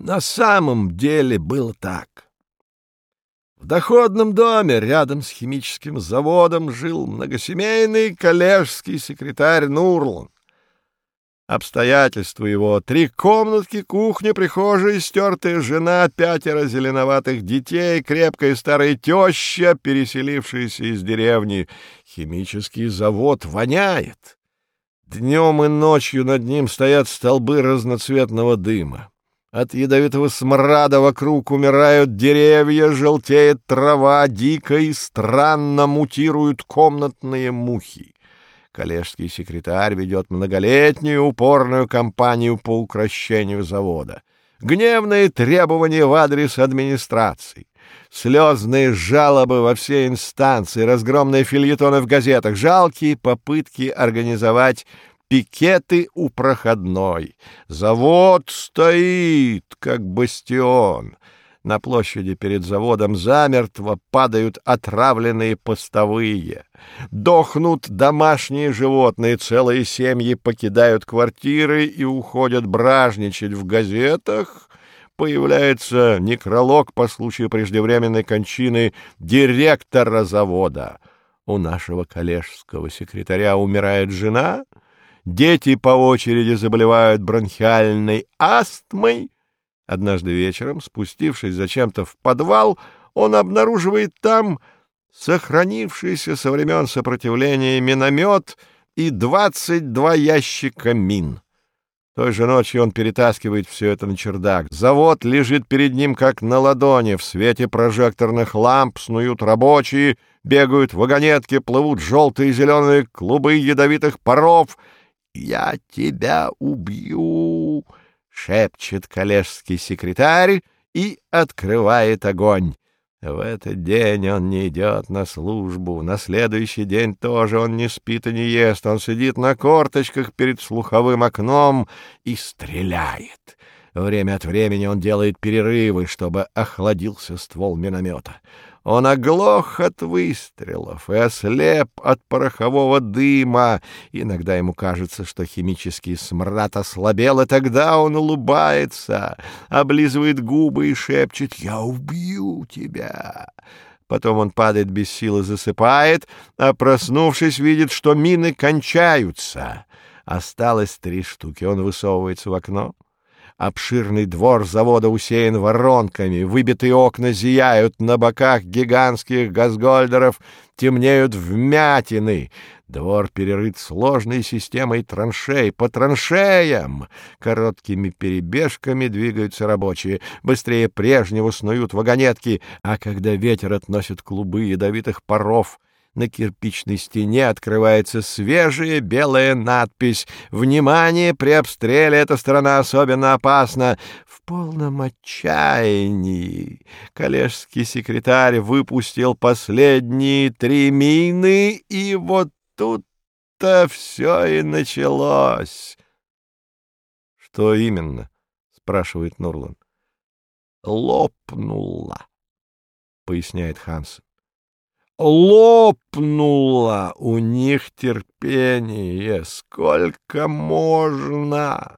На самом деле было так. В доходном доме рядом с химическим заводом жил многосемейный коллежский секретарь Нурлан. Обстоятельства его — три комнатки, кухня, прихожая, стертая жена, пятеро зеленоватых детей, крепкая старая теща, переселившаяся из деревни. Химический завод воняет. Днем и ночью над ним стоят столбы разноцветного дыма. От ядовитого смрада вокруг умирают деревья, желтеет трава, дико и странно мутируют комнатные мухи. Коллежский секретарь ведет многолетнюю упорную кампанию по укращению завода. Гневные требования в адрес администрации. Слезные жалобы во все инстанции, разгромные фильетоны в газетах, жалкие попытки организовать пикеты у проходной. Завод стоит, как бастион. На площади перед заводом замертво падают отравленные постовые. Дохнут домашние животные, целые семьи покидают квартиры и уходят бражничать в газетах. Появляется некролог по случаю преждевременной кончины директора завода. У нашего коллежского секретаря умирает жена, дети по очереди заболевают бронхиальной астмой, Однажды вечером, спустившись зачем-то в подвал, он обнаруживает там сохранившийся со времен сопротивления миномет и двадцать два ящика мин. Той же ночью он перетаскивает все это на чердак. Завод лежит перед ним, как на ладони. В свете прожекторных ламп снуют рабочие, бегают вагонетки, плывут желтые и зеленые клубы ядовитых паров. «Я тебя убью!» шепчет коллежский секретарь и открывает огонь. В этот день он не идет на службу, на следующий день тоже он не спит и не ест, он сидит на корточках перед слуховым окном и стреляет. Время от времени он делает перерывы, чтобы охладился ствол миномета. Он оглох от выстрелов и ослеп от порохового дыма. Иногда ему кажется, что химический смрад ослабел, и тогда он улыбается, облизывает губы и шепчет «Я убью тебя!» Потом он падает без силы, засыпает, а проснувшись, видит, что мины кончаются. Осталось три штуки. Он высовывается в окно. Обширный двор завода усеян воронками, выбитые окна зияют, на боках гигантских газгольдеров темнеют вмятины. Двор перерыт сложной системой траншей. По траншеям короткими перебежками двигаются рабочие. Быстрее прежнего снуют вагонетки, а когда ветер относит клубы ядовитых паров — на кирпичной стене открывается свежая белая надпись «Внимание! При обстреле эта сторона особенно опасна!» В полном отчаянии коллежский секретарь выпустил последние три мины, и вот тут-то все и началось. — Что именно? — спрашивает Нурлан. — Лопнула, — поясняет Хансен лопнуло у них терпение. Сколько можно?